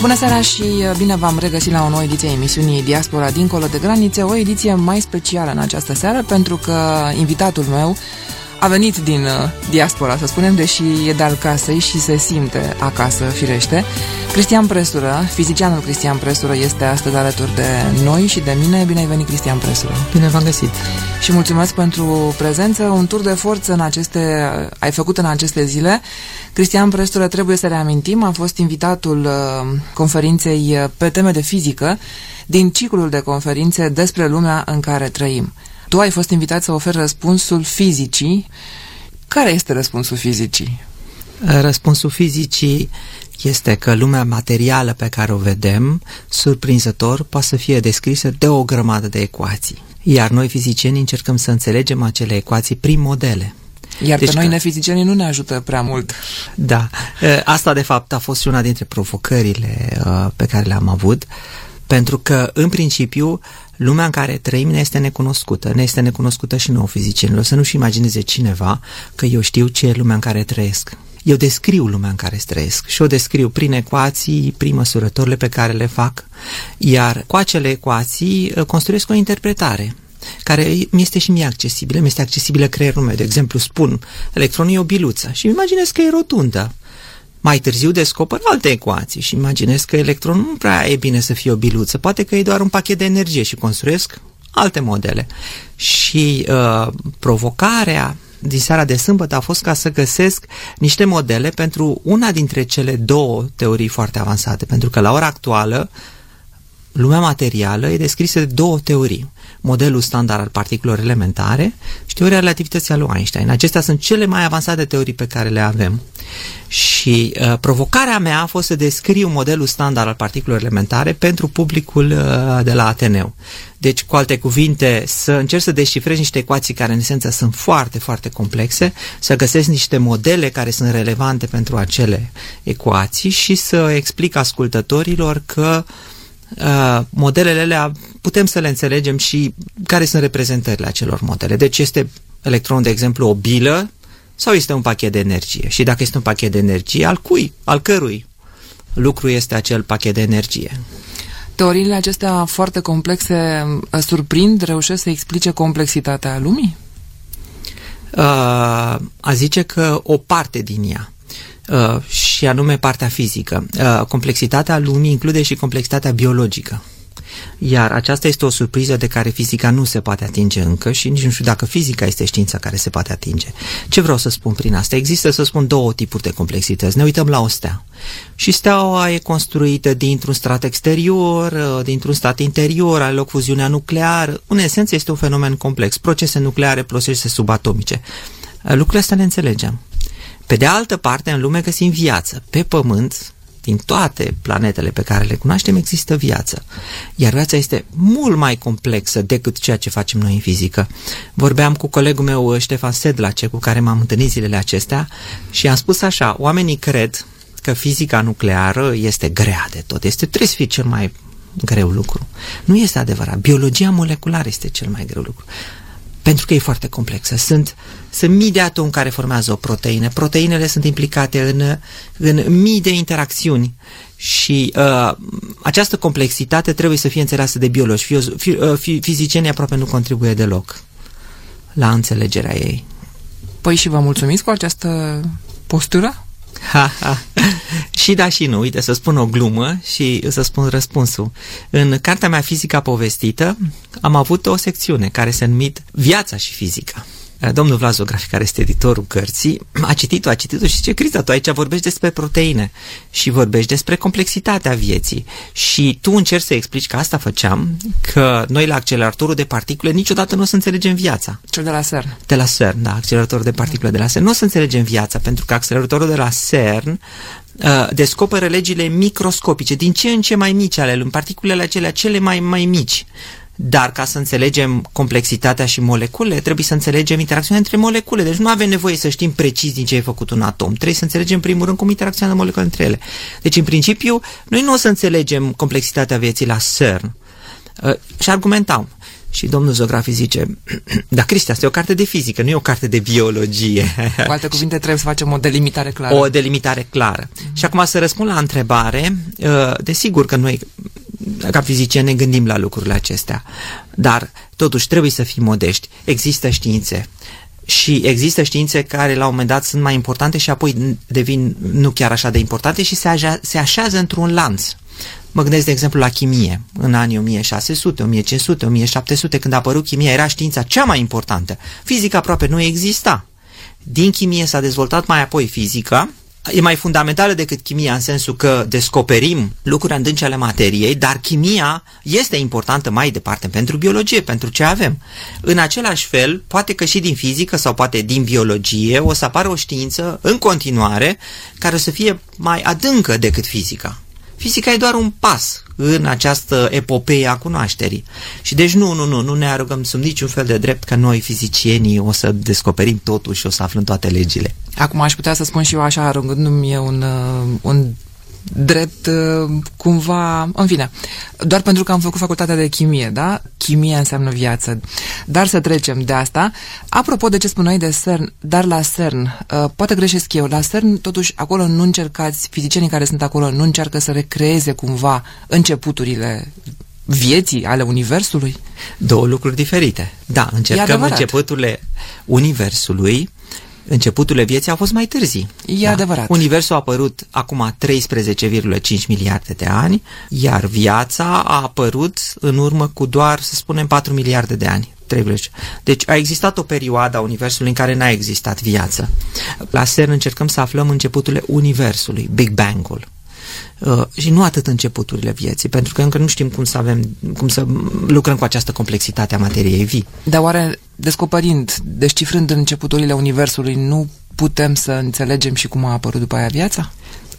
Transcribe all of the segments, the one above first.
Bună seara și uh, bine v-am regăsit la o nouă ediție a emisiunii Diaspora Dincolo de Granițe, o ediție mai specială în această seară pentru că invitatul meu a venit din uh, diaspora, să spunem, deși e de al casei și se simte acasă, firește. Cristian Presură, fizicianul Cristian Presură, este astăzi alături de noi și de mine. Bine ai venit, Cristian Presură! Bine v-am găsit! Și mulțumesc pentru prezență. Un tur de forță în aceste, ai făcut în aceste zile. Cristian Presură, trebuie să reamintim, a fost invitatul uh, conferinței uh, pe teme de fizică din ciclul de conferințe despre lumea în care trăim. Tu ai fost invitat să oferi răspunsul fizicii. Care este răspunsul fizicii? Răspunsul fizicii este că lumea materială pe care o vedem, surprinzător, poate să fie descrisă de o grămadă de ecuații. Iar noi, fizicienii, încercăm să înțelegem acele ecuații prin modele. Iar deci pe noi, că... nefizicienii, nu ne ajută prea mult. Da. Asta, de fapt, a fost și una dintre provocările pe care le-am avut, pentru că, în principiu, lumea în care trăim ne este necunoscută, ne este necunoscută și nouă fizicienilor. Să nu-și imagineze cineva că eu știu ce e lumea în care trăiesc. Eu descriu lumea în care trăiesc și o descriu prin ecuații, prin măsurătorile pe care le fac, iar cu acele ecuații uh, construiesc o interpretare care mi este și mie accesibilă, mi este accesibilă creierul meu. De exemplu, spun, electronul e o biluță și îmi imaginez că e rotundă. Mai târziu descoper alte ecuații și imaginez că electronul nu prea e bine să fie o biluță, poate că e doar un pachet de energie și construiesc alte modele. Și uh, provocarea din seara de sâmbătă a fost ca să găsesc niște modele pentru una dintre cele două teorii foarte avansate, pentru că la ora actuală lumea materială e descrisă de două teorii modelul standard al particulelor elementare și teoria relativității a lui Einstein. Acestea sunt cele mai avansate teorii pe care le avem. Și uh, provocarea mea a fost să descriu modelul standard al particulelor elementare pentru publicul uh, de la Ateneu. Deci, cu alte cuvinte, să încerc să descifrez niște ecuații care, în esență, sunt foarte, foarte complexe, să găsesc niște modele care sunt relevante pentru acele ecuații și să explic ascultătorilor că uh, Uh, modelele alea putem să le înțelegem și care sunt reprezentările acelor modele. Deci este electron, de exemplu, o bilă sau este un pachet de energie? Și dacă este un pachet de energie, al cui? Al cărui lucru este acel pachet de energie? Teoriile acestea foarte complexe uh, surprind, reușesc să explice complexitatea lumii? Uh, a zice că o parte din ea. Uh, și anume partea fizică. Uh, complexitatea lumii include și complexitatea biologică. Iar aceasta este o surpriză de care fizica nu se poate atinge încă și nici nu știu dacă fizica este știința care se poate atinge. Ce vreau să spun prin asta? Există, să spun, două tipuri de complexități. Ne uităm la o stea. Și steaua e construită dintr-un strat exterior, uh, dintr-un stat interior, are loc fuziunea nucleară. În esență este un fenomen complex. Procese nucleare, procese subatomice. Lucrurile astea le înțelegem. Pe de altă parte, în lume găsim viață. Pe Pământ, din toate planetele pe care le cunoaștem, există viață. Iar viața este mult mai complexă decât ceea ce facem noi în fizică. Vorbeam cu colegul meu, Ștefan Sedlace, cu care m-am întâlnit zilele acestea și am spus așa, oamenii cred că fizica nucleară este grea de tot, este trebuie să fie cel mai greu lucru. Nu este adevărat. Biologia moleculară este cel mai greu lucru pentru că e foarte complexă. Sunt, sunt mii de atomi care formează o proteină. Proteinele sunt implicate în, în mii de interacțiuni și uh, această complexitate trebuie să fie înțeleasă de biologi. Fi, fi, uh, fizicienii aproape nu contribuie deloc la înțelegerea ei. Păi și vă mulțumiți cu această postură? Ha, ha. și da și nu, uite, să spun o glumă și să spun răspunsul. În cartea mea Fizica povestită am avut o secțiune care se numit Viața și fizica. Eh, domnul Vlazograf, care este editorul cărții, a citit-o, a citit-o și zice, Criza, tu aici vorbești despre proteine și vorbești despre complexitatea vieții și tu încerci să explici că asta făceam, că noi la acceleratorul de particule niciodată nu o să înțelegem viața. Cel de la CERN. De la CERN, da, acceleratorul de particule de la CERN. Nu o să înțelegem viața, pentru că acceleratorul de la CERN uh, descoperă legile microscopice, din ce în ce mai mici ale lumii, particulele acelea cele mai, mai mici. Dar ca să înțelegem complexitatea și molecule, trebuie să înțelegem interacțiunea între molecule. Deci nu avem nevoie să știm precis din ce e făcut un atom. Trebuie să înțelegem în primul rând cum interacționează molecule între ele. Deci, în principiu, noi nu o să înțelegem complexitatea vieții la CERN. Uh, și argumentau. Și domnul Zografi zice, da, Cristi, asta e o carte de fizică, nu e o carte de biologie. Cu alte cuvinte, trebuie să facem o delimitare clară. O delimitare clară. Mm-hmm. Și acum să răspund la întrebare, uh, desigur că noi, ca fizicieni, ne gândim la lucrurile acestea, dar totuși trebuie să fim modești. Există științe și există științe care la un moment dat sunt mai importante și apoi devin nu chiar așa de importante și se, aja, se așează într-un lanț. Mă gândesc, de exemplu, la chimie. În anii 1600, 1500, 1700, când a apărut chimia, era știința cea mai importantă. Fizica aproape nu exista. Din chimie s-a dezvoltat mai apoi fizica, e mai fundamentală decât chimia în sensul că descoperim lucruri adânci materiei, dar chimia este importantă mai departe pentru biologie, pentru ce avem. În același fel, poate că și din fizică sau poate din biologie o să apară o știință în continuare care o să fie mai adâncă decât fizica. Fizica e doar un pas în această epopee a cunoașterii. Și deci nu, nu, nu, nu ne arugăm sub niciun fel de drept că noi, fizicienii, o să descoperim totul și o să aflăm toate legile. Acum aș putea să spun și eu așa, arăgându-mi un, uh, un drept uh, cumva, în fine, doar pentru că am făcut facultatea de chimie, da? Chimie înseamnă viață. Dar să trecem de asta. Apropo de ce spuneai de CERN, dar la CERN, uh, poate greșesc eu, la CERN totuși acolo nu încercați, fizicienii care sunt acolo nu încearcă să recreeze cumva începuturile vieții, ale Universului? Două lucruri diferite. Da, încercăm începuturile Universului începuturile vieții au fost mai târzii. E da? adevărat. Universul a apărut acum 13,5 miliarde de ani, iar viața a apărut în urmă cu doar, să spunem, 4 miliarde de ani. Deci a existat o perioadă a Universului în care n-a existat viață. La CERN încercăm să aflăm începuturile Universului, Big Bang-ul. Uh, și nu atât începuturile vieții, pentru că încă nu știm cum să avem, cum să lucrăm cu această complexitate a materiei vii. Dar oare descoperind, descifrând începuturile Universului, nu putem să înțelegem și cum a apărut după aia viața?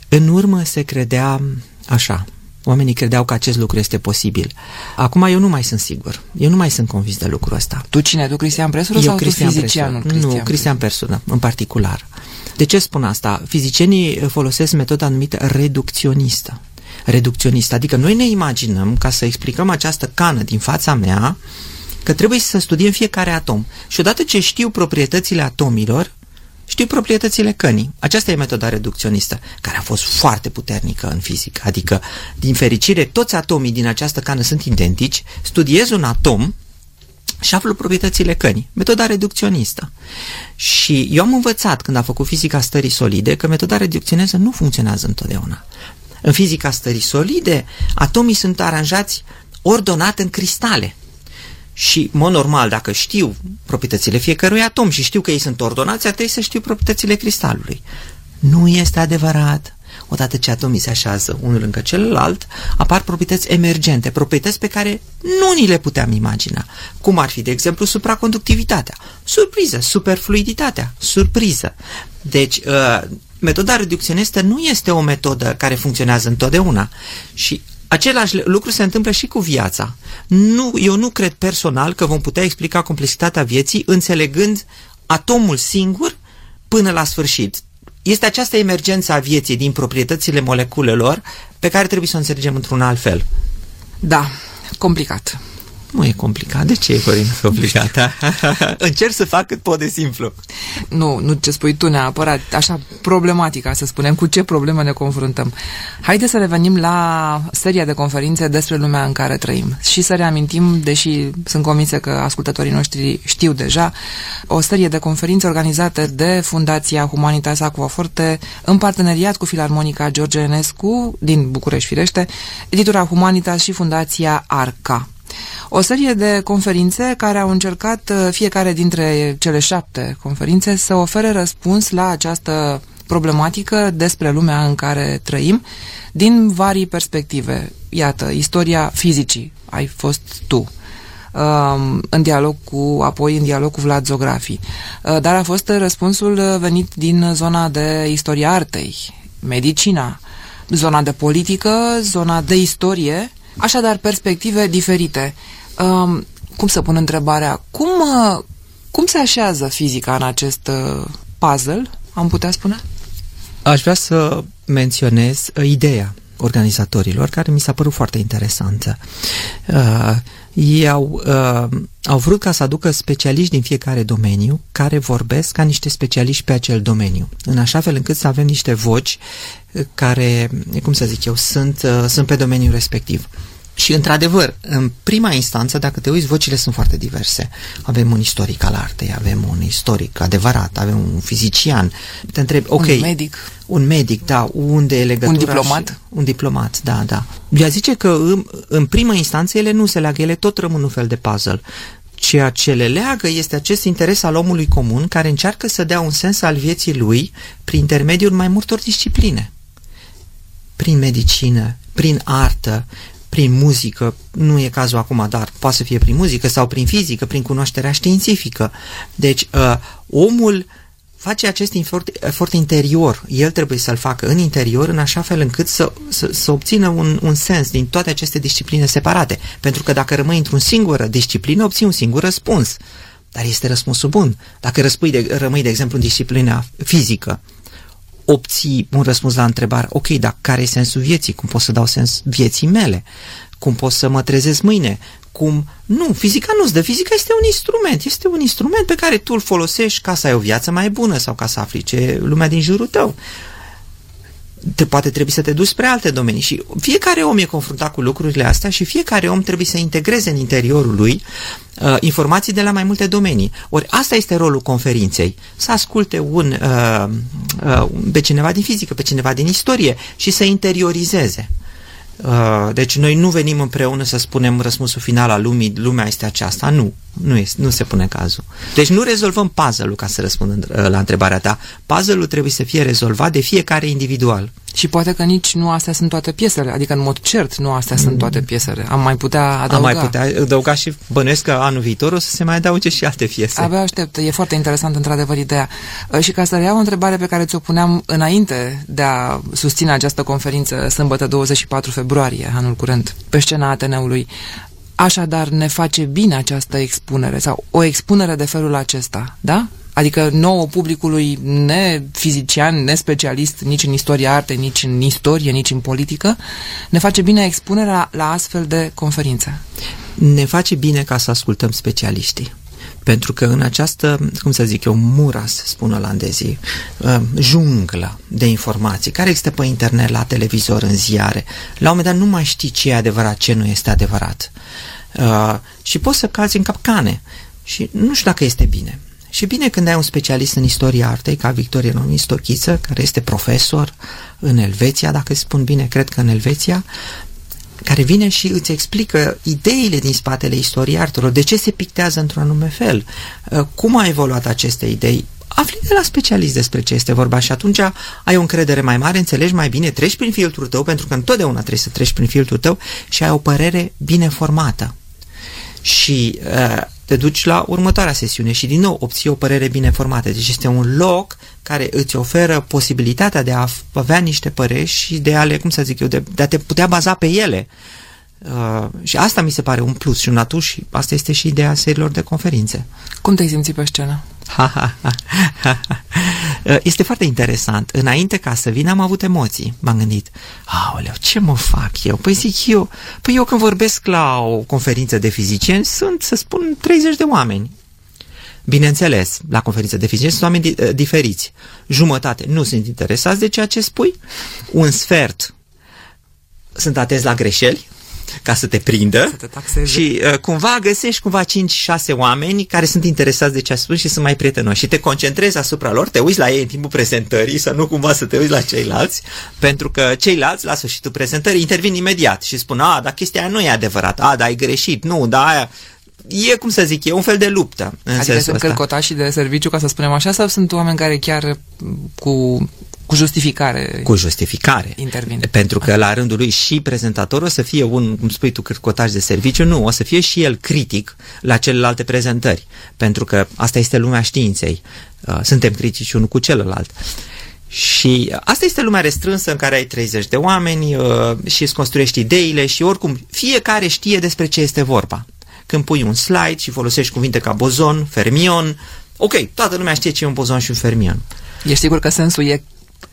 În urmă se credea așa, Oamenii credeau că acest lucru este posibil. Acum eu nu mai sunt sigur. Eu nu mai sunt convins de lucrul ăsta. Tu cine? Tu Cristian Presură sau Cristian tu fizicianul? Cristian nu, Cristian Presură, în particular. De ce spun asta? Fizicienii folosesc metoda numită reducționistă. Reducționistă, adică noi ne imaginăm, ca să explicăm această cană din fața mea, că trebuie să studiem fiecare atom. Și odată ce știu proprietățile atomilor, știu proprietățile cănii. Aceasta e metoda reducționistă, care a fost foarte puternică în fizică. Adică, din fericire, toți atomii din această cană sunt identici, studiez un atom și aflu proprietățile cănii. Metoda reducționistă. Și eu am învățat când am făcut fizica stării solide că metoda reducționistă nu funcționează întotdeauna. În fizica stării solide, atomii sunt aranjați ordonat în cristale. Și, mă normal, dacă știu proprietățile fiecărui atom și știu că ei sunt ordonați, trebuie să știu proprietățile cristalului. Nu este adevărat. Odată ce atomii se așează unul lângă celălalt, apar proprietăți emergente, proprietăți pe care nu ni le puteam imagina. Cum ar fi, de exemplu, supraconductivitatea, surpriză, superfluiditatea, surpriză. Deci, uh, metoda reducționistă nu este o metodă care funcționează întotdeauna și Același lucru se întâmplă și cu viața. Nu, eu nu cred personal că vom putea explica complexitatea vieții înțelegând atomul singur până la sfârșit. Este această emergență a vieții din proprietățile moleculelor pe care trebuie să o înțelegem într-un alt fel. Da, complicat. Nu e complicat. De ce e, Corin, complicat? Încerc să fac cât pot de simplu. Nu, nu ce spui tu neapărat, așa problematica, să spunem, cu ce probleme ne confruntăm. Haideți să revenim la seria de conferințe despre lumea în care trăim și să reamintim, deși sunt convinsă că ascultătorii noștri știu deja, o serie de conferințe organizate de Fundația Humanitas Aquaforte în parteneriat cu Filarmonica George Enescu din București, firește, editura Humanitas și Fundația Arca. O serie de conferințe care au încercat uh, fiecare dintre cele șapte conferințe să ofere răspuns la această problematică despre lumea în care trăim din vari perspective. Iată, istoria fizicii ai fost tu, um, în dialog cu, apoi în dialog cu Vlad Zografi. Uh, dar a fost răspunsul venit din zona de istoria artei, medicina, zona de politică, zona de istorie, Așadar, perspective diferite. Um, cum să pun întrebarea? Cum, uh, cum se așează fizica în acest uh, puzzle, am putea spune? Aș vrea să menționez uh, ideea organizatorilor, care mi s-a părut foarte interesantă. Uh, ei au, uh, au vrut ca să aducă specialiști din fiecare domeniu care vorbesc ca niște specialiști pe acel domeniu, în așa fel încât să avem niște voci care, cum să zic eu, sunt, uh, sunt pe domeniul respectiv. Și, într-adevăr, în prima instanță, dacă te uiți, vocile sunt foarte diverse. Avem un istoric al artei, avem un istoric adevărat, avem un fizician. Te întrebi, ok... Un medic. Un medic, da. Unde e legătura? Un diplomat. Și, un diplomat, da, da. Ea zice că în, în prima instanță ele nu se leagă, ele tot rămân un fel de puzzle. Ceea ce le leagă este acest interes al omului comun care încearcă să dea un sens al vieții lui prin intermediul mai multor discipline. Prin medicină, prin artă, prin muzică, nu e cazul acum, dar poate să fie prin muzică sau prin fizică, prin cunoașterea științifică. Deci, uh, omul face acest efort, efort interior, el trebuie să-l facă în interior, în așa fel încât să, să, să obțină un, un sens din toate aceste discipline separate. Pentru că dacă rămâi într-un singură disciplină, obții un singur răspuns. Dar este răspunsul bun. Dacă răspui de, rămâi, de exemplu, în disciplina fizică, obții un răspuns la întrebare, ok, dar care e sensul vieții? Cum pot să dau sens vieții mele? Cum pot să mă trezesc mâine? Cum... Nu, fizica nu-ți dă. Fizica este un instrument. Este un instrument pe care tu îl folosești ca să ai o viață mai bună sau ca să afli ce lumea din jurul tău te, poate trebuie să te duci spre alte domenii și fiecare om e confruntat cu lucrurile astea și fiecare om trebuie să integreze în interiorul lui uh, informații de la mai multe domenii. Ori asta este rolul conferinței, să asculte un, uh, uh, pe cineva din fizică, pe cineva din istorie și să interiorizeze. Uh, deci noi nu venim împreună să spunem răspunsul final al lumii, lumea este aceasta. Nu, nu, este, nu se pune cazul. Deci nu rezolvăm puzzle-ul ca să răspund uh, la întrebarea ta. Puzzle-ul trebuie să fie rezolvat de fiecare individual. Și poate că nici nu astea sunt toate piesele, adică în mod cert nu astea mm. sunt toate piesele. Am mai putea adăuga. Am mai putea adăuga și bănuiesc că anul viitor o să se mai adauge și alte piese. Abia aștept, e foarte interesant într-adevăr ideea. Uh, și ca să reiau o întrebare pe care ți-o puneam înainte de a susține această conferință sâmbătă 24 februarie, anul curent, pe scena Ateneului, Așadar, ne face bine această expunere sau o expunere de felul acesta, da? Adică nouă publicului ne-fizician, ne-specialist nici în istoria arte, nici în istorie, nici în politică, ne face bine expunerea la astfel de conferințe. Ne face bine ca să ascultăm specialiștii. Pentru că în această, cum să zic eu, muras, spun olandezii, uh, junglă de informații care există pe internet, la televizor, în ziare, la un moment dat nu mai știi ce e adevărat, ce nu este adevărat. Uh, și poți să cazi în capcane. Și nu știu dacă este bine. Și bine când ai un specialist în istoria artei, ca Victoria Nomistochiță, care este profesor în Elveția, dacă spun bine, cred că în Elveția, care vine și îți explică ideile din spatele istoriei artelor, de ce se pictează într-un anume fel, uh, cum a evoluat aceste idei, afli de la specialist despre ce este vorba și atunci ai o încredere mai mare, înțelegi mai bine, treci prin filtrul tău, pentru că întotdeauna trebuie să treci prin filtrul tău și ai o părere bine formată. Și uh, te duci la următoarea sesiune și din nou obții o părere bine formată. Deci este un loc care îți oferă posibilitatea de a avea niște păreri și de a le, cum să zic eu, de, de a te putea baza pe ele. Uh, și asta mi se pare un plus și un atu și asta este și ideea serilor de conferințe. Cum te-ai simțit pe scenă? este foarte interesant. Înainte ca să vin am avut emoții. M-am gândit, aoleu, ce mă fac eu? Păi zic eu, păi eu când vorbesc la o conferință de fizicieni sunt, să spun, 30 de oameni. Bineînțeles, la conferință de fizicieni sunt oameni di- diferiți. Jumătate nu sunt interesați de ceea ce spui, un sfert sunt atenți la greșeli, ca să te prindă. Să te și uh, cumva găsești cumva 5-6 oameni care sunt interesați de ce a spus și sunt mai prietenoși. Și te concentrezi asupra lor, te uiți la ei în timpul prezentării, să nu cumva să te uiți la ceilalți, pentru că ceilalți la sfârșitul prezentării intervin imediat și spun, a, dar chestia aia nu e adevărat, a, dar ai greșit, nu, da, aia e, cum să zic, e un fel de luptă. În adică sunt călcotași de serviciu, ca să spunem așa, sau sunt oameni care chiar cu cu justificare. Cu justificare. Intervine. Pentru că la rândul lui și prezentatorul o să fie un, cum spui tu, cârcotaj de serviciu, nu, o să fie și el critic la celelalte prezentări. Pentru că asta este lumea științei. Uh, suntem critici unul cu celălalt. Și asta este lumea restrânsă în care ai 30 de oameni uh, și îți construiești ideile și oricum fiecare știe despre ce este vorba. Când pui un slide și folosești cuvinte ca bozon, fermion, ok, toată lumea știe ce e un bozon și un fermion. Ești sigur că sensul e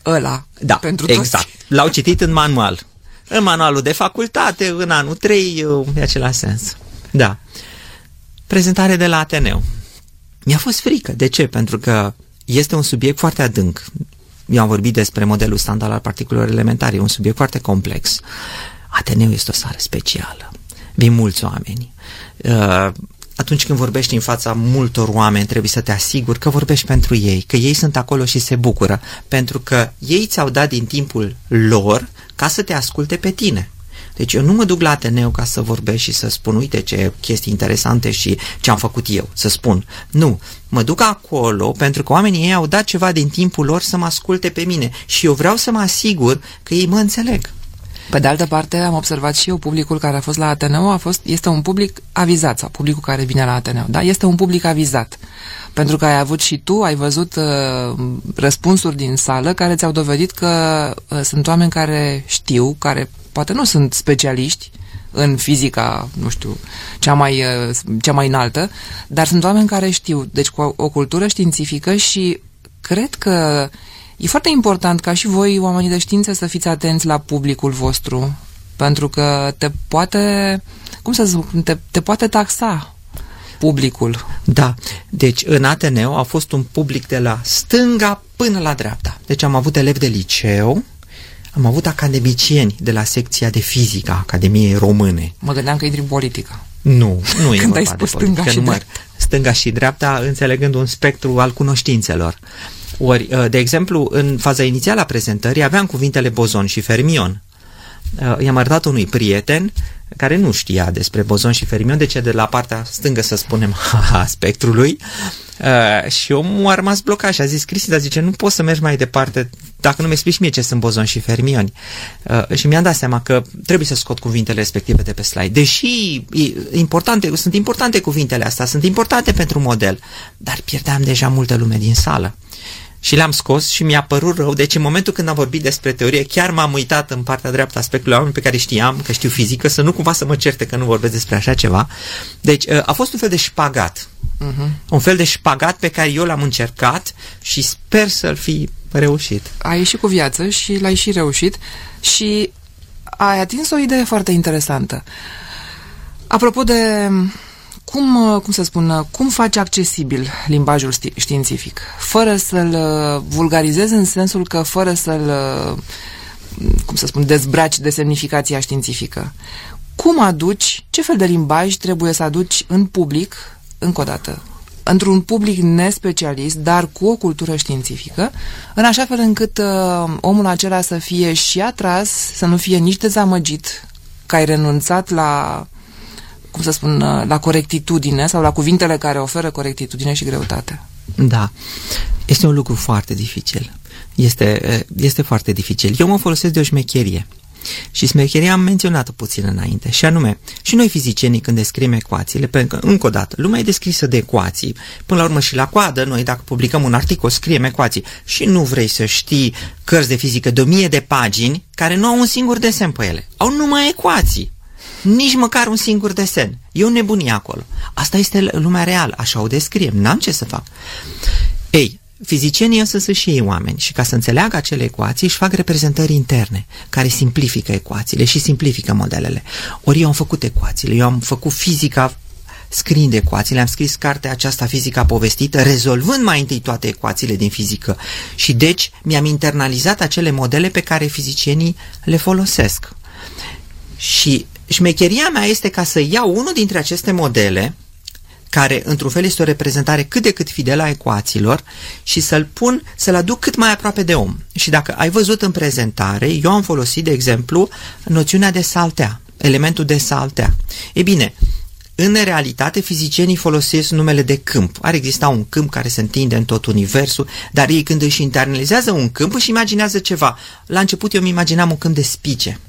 ăla da, pentru exact. toți. L-au citit în manual. în manualul de facultate, în anul 3, de același sens. Da. Prezentare de la Ateneu. Mi-a fost frică. De ce? Pentru că este un subiect foarte adânc. Eu am vorbit despre modelul standard al particulelor elementare, e un subiect foarte complex. Ateneu este o sală specială. Vin mulți oameni. Uh, atunci când vorbești în fața multor oameni, trebuie să te asiguri că vorbești pentru ei, că ei sunt acolo și se bucură, pentru că ei ți-au dat din timpul lor ca să te asculte pe tine. Deci eu nu mă duc la Ateneu ca să vorbesc și să spun, uite ce chestii interesante și ce am făcut eu, să spun. Nu, mă duc acolo pentru că oamenii ei au dat ceva din timpul lor să mă asculte pe mine și eu vreau să mă asigur că ei mă înțeleg. Pe de altă parte, am observat și eu, publicul care a fost la Ateneu a fost, este un public avizat, sau publicul care vine la Ateneu, da? Este un public avizat. Pentru că ai avut și tu, ai văzut uh, răspunsuri din sală care ți-au dovedit că uh, sunt oameni care știu, care poate nu sunt specialiști în fizica, nu știu, cea mai, uh, cea mai înaltă, dar sunt oameni care știu, deci cu o, o cultură științifică și cred că e foarte important ca și voi, oamenii de știință, să fiți atenți la publicul vostru, pentru că te poate, cum să zic, te, te poate taxa publicul. Da, deci în Ateneu a fost un public de la stânga până la dreapta. Deci am avut elevi de liceu, am avut academicieni de la secția de fizică a Academiei Române. Mă gândeam că e din politică. Nu, nu e Când ai spus de politică, stânga și număr, stânga și dreapta, înțelegând un spectru al cunoștințelor. Ori, uh, de exemplu, în faza inițială a prezentării aveam cuvintele bozon și fermion. Uh, i-am arătat unui prieten care nu știa despre bozon și fermion, deci de la partea stângă, să spunem, a spectrului, uh, și omul a rămas blocat și a zis, Cristi, dar zice, nu poți să mergi mai departe dacă nu mi explici mie ce sunt bozon și fermioni. Uh, și mi-am dat seama că trebuie să scot cuvintele respective de pe slide. Deși importante, sunt importante cuvintele astea, sunt importante pentru model, dar pierdeam deja multă lume din sală și le-am scos și mi-a părut rău. Deci în momentul când am vorbit despre teorie, chiar m-am uitat în partea dreaptă a spectrului oameni pe care știam că știu fizică, să nu cumva să mă certe că nu vorbesc despre așa ceva. Deci uh, a fost un fel de șpagat. Uh-huh. Un fel de șpagat pe care eu l-am încercat și sper să-l fi reușit. Ai ieșit cu viață și l-ai și reușit și ai atins o idee foarte interesantă. Apropo de cum, uh, cum să spun, uh, cum faci accesibil limbajul științific? Fără să-l uh, vulgarizezi în sensul că fără să-l, cum să spun, dezbraci de semnificația științifică. Cum aduci, ce fel de limbaj trebuie să aduci în public, încă o dată, într-un public nespecialist, dar cu o cultură științifică, în așa fel încât uh, omul acela să fie și atras, să nu fie nici dezamăgit că ai renunțat la cum să spun, la corectitudine sau la cuvintele care oferă corectitudine și greutate. Da, este un lucru foarte dificil. Este, este foarte dificil. Eu mă folosesc de o șmecherie. Și smecheria am menționat-o puțin înainte, și anume, și noi fizicienii când descriem ecuațiile, pentru că, încă o dată, lumea e descrisă de ecuații, până la urmă și la coadă, noi dacă publicăm un articol, scriem ecuații și nu vrei să știi cărți de fizică de o mie de pagini care nu au un singur desen pe ele, au numai ecuații nici măcar un singur desen. E o nebunie acolo. Asta este lumea reală, așa o descriem, n-am ce să fac. Ei, Fizicienii însă sunt și ei oameni și ca să înțeleagă acele ecuații își fac reprezentări interne care simplifică ecuațiile și simplifică modelele. Ori eu am făcut ecuațiile, eu am făcut fizica scriind ecuațiile, am scris cartea aceasta fizica povestită, rezolvând mai întâi toate ecuațiile din fizică și deci mi-am internalizat acele modele pe care fizicienii le folosesc. Și șmecheria mea este ca să iau unul dintre aceste modele, care într-un fel este o reprezentare cât de cât fidelă a ecuațiilor și să-l pun, să-l aduc cât mai aproape de om. Și dacă ai văzut în prezentare, eu am folosit, de exemplu, noțiunea de saltea, elementul de saltea. E bine, în realitate, fizicienii folosesc numele de câmp. Ar exista un câmp care se întinde în tot universul, dar ei când își internalizează un câmp își imaginează ceva. La început eu îmi imaginam un câmp de spice.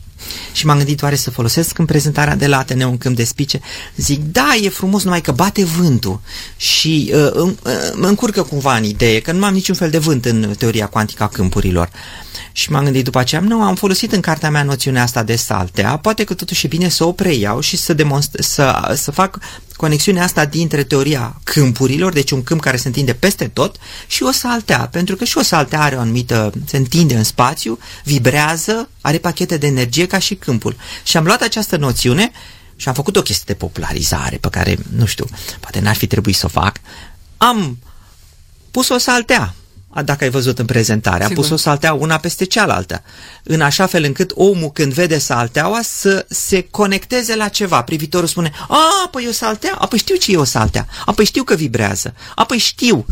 Și m-am gândit oare să folosesc în prezentarea de la Ateneu un câmp de spice. Zic, da, e frumos, numai că bate vântul și uh, uh, mă încurcă cumva în idee, că nu am niciun fel de vânt în teoria cuantică a câmpurilor. Și m-am gândit după aceea, nu, am folosit în cartea mea noțiunea asta de saltea, poate că totuși e bine să o preiau și să, demonst- să, să fac conexiunea asta dintre teoria câmpurilor, deci un câmp care se întinde peste tot, și o saltea, pentru că și o saltea are o anumită, se întinde în spațiu, vibrează, are pachete de energie ca și câmpul. Și am luat această noțiune și am făcut o chestie de popularizare pe care, nu știu, poate n-ar fi trebuit să o fac. Am pus o saltea dacă ai văzut în prezentare, Sigur. a pus o saltea una peste cealaltă, în așa fel încât omul când vede salteaua să se conecteze la ceva. Privitorul spune, a, păi e o saltea, a, păi știu ce e o saltea, a, păi știu că vibrează, a, păi știu.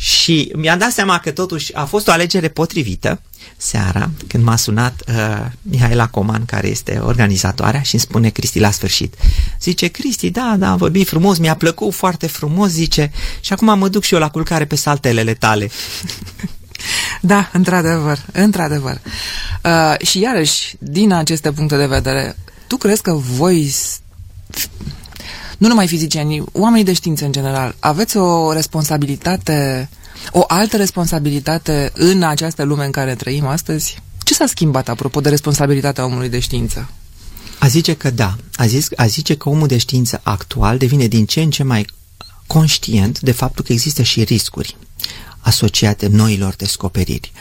Și mi-am dat seama că totuși a fost o alegere potrivită seara când m-a sunat uh, Mihaela Coman, care este organizatoarea și îmi spune Cristi la sfârșit. Zice, Cristi, da, da, am vorbit frumos, mi-a plăcut foarte frumos, zice, și acum mă duc și eu la culcare pe saltelele tale. Da, într-adevăr, într-adevăr. Uh, și iarăși, din aceste puncte de vedere, tu crezi că voi nu numai fizicienii, oamenii de știință în general, aveți o responsabilitate, o altă responsabilitate în această lume în care trăim astăzi? Ce s-a schimbat apropo de responsabilitatea omului de știință? A zice că da. A, zis, a zice că omul de știință actual devine din ce în ce mai conștient de faptul că există și riscuri asociate noilor descoperiri.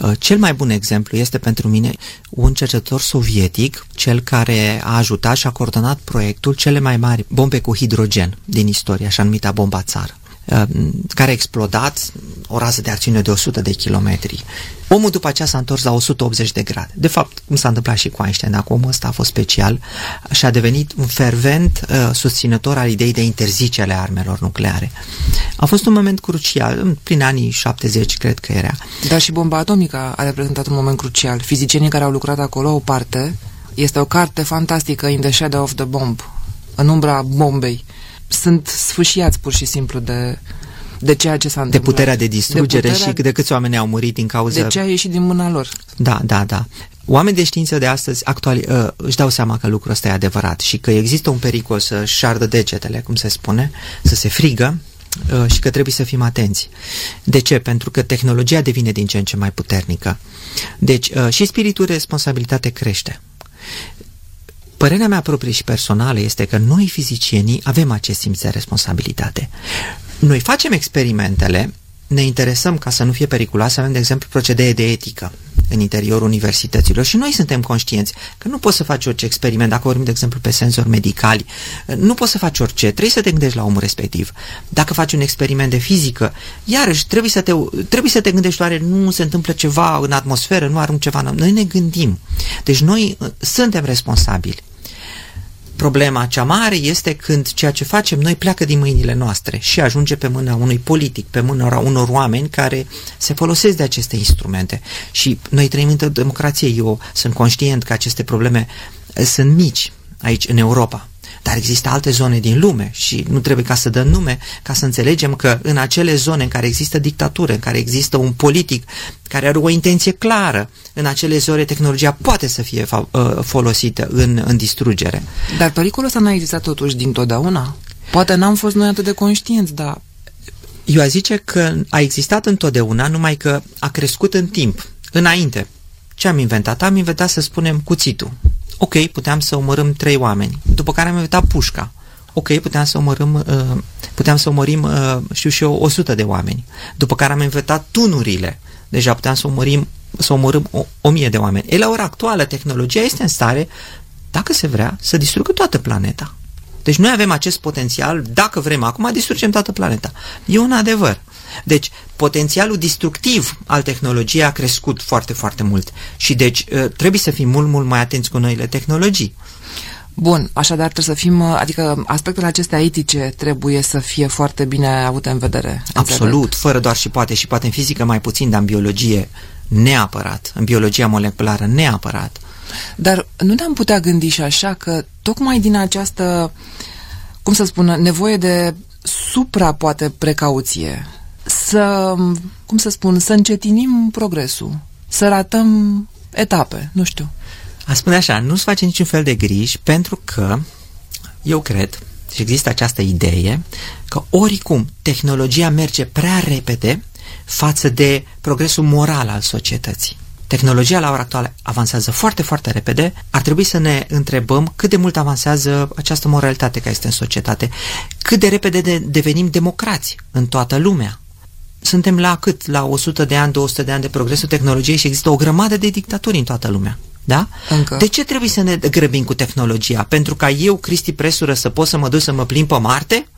Uh, cel mai bun exemplu este pentru mine un cercetător sovietic, cel care a ajutat și a coordonat proiectul cele mai mari bombe cu hidrogen din istorie, așa numita bomba țară. Uh, care a explodat o rază de acțiune de 100 de kilometri. Omul după aceea s-a întors la 180 de grade. De fapt, cum s-a întâmplat și cu Einstein, dacă omul ăsta a fost special și a devenit un fervent uh, susținător al ideii de interzicere a armelor nucleare. A fost un moment crucial, prin anii 70, cred că era. Dar și bomba atomică a reprezentat un moment crucial. Fizicienii care au lucrat acolo, o parte, este o carte fantastică, In the Shadow of the Bomb, în umbra bombei sunt sfâșiați pur și simplu de, de ceea ce s-a întâmplat. De puterea de distrugere de puterea, și de câți oameni au murit din cauza... De ce a ieșit din mâna lor. Da, da, da. Oamenii de știință de astăzi actuali, uh, își dau seama că lucrul ăsta e adevărat și că există un pericol să șardă degetele, cum se spune, să se frigă uh, și că trebuie să fim atenți. De ce? Pentru că tehnologia devine din ce în ce mai puternică. Deci uh, și spiritul de responsabilitate crește. Părerea mea proprie și personală este că noi fizicienii avem acest simț de responsabilitate. Noi facem experimentele, ne interesăm ca să nu fie periculoase, avem, de exemplu, procedee de etică în interiorul universităților și noi suntem conștienți că nu poți să faci orice experiment, dacă vorbim, de exemplu, pe senzori medicali, nu poți să faci orice, trebuie să te gândești la omul respectiv. Dacă faci un experiment de fizică, iarăși trebuie să te, trebuie să te gândești, oare nu se întâmplă ceva în atmosferă, nu arunc ceva, noi ne gândim. Deci noi uh, suntem responsabili. Problema cea mare este când ceea ce facem noi pleacă din mâinile noastre și ajunge pe mâna unui politic, pe mâna unor oameni care se folosesc de aceste instrumente. Și noi trăim într-o democrație. Eu sunt conștient că aceste probleme sunt mici aici în Europa. Dar există alte zone din lume și nu trebuie ca să dăm nume ca să înțelegem că în acele zone în care există dictatură, în care există un politic care are o intenție clară, în acele zone tehnologia poate să fie uh, folosită în, în distrugere. Dar pericolul ăsta n-a existat totuși dintotdeauna? Poate n-am fost noi atât de conștienți, dar... Eu a zice că a existat întotdeauna, numai că a crescut în timp, înainte. Ce am inventat? Am inventat, să spunem, cuțitul ok, puteam să omorâm trei oameni. După care am inventat pușca. Ok, puteam să omorâm, uh, puteam să omărim, uh, știu și eu, 100 de oameni. După care am inventat tunurile. Deja puteam să omărim, să omorâm o, o mie de oameni. E la ora actuală, tehnologia este în stare, dacă se vrea, să distrugă toată planeta. Deci noi avem acest potențial, dacă vrem acum, distrugem toată planeta. E un adevăr. Deci, potențialul distructiv al tehnologiei a crescut foarte, foarte mult și deci ă, trebuie să fim mult, mult mai atenți cu noile tehnologii. Bun, așadar trebuie să fim, ă, adică aspectele acestea etice trebuie să fie foarte bine avute în vedere. Absolut, înțeleg. fără doar și poate, și poate în fizică mai puțin, dar în biologie neapărat, în biologia moleculară neapărat. Dar nu ne-am putea gândi și așa că tocmai din această, cum să spun, nevoie de supra, poate, precauție, să, cum să spun, să încetinim progresul, să ratăm etape, nu știu. A spune așa, nu-ți face niciun fel de griji pentru că eu cred și există această idee că oricum tehnologia merge prea repede față de progresul moral al societății. tehnologia la ora actuală avansează foarte, foarte repede, ar trebui să ne întrebăm cât de mult avansează această moralitate care este în societate, cât de repede de devenim democrați în toată lumea. Suntem la cât? La 100 de ani, 200 de ani de progresul tehnologiei și există o grămadă de dictaturi în toată lumea. Da? Încă. De ce trebuie să ne grăbim cu tehnologia? Pentru ca eu, Cristi Presură, să pot să mă duc să mă plimb pe Marte?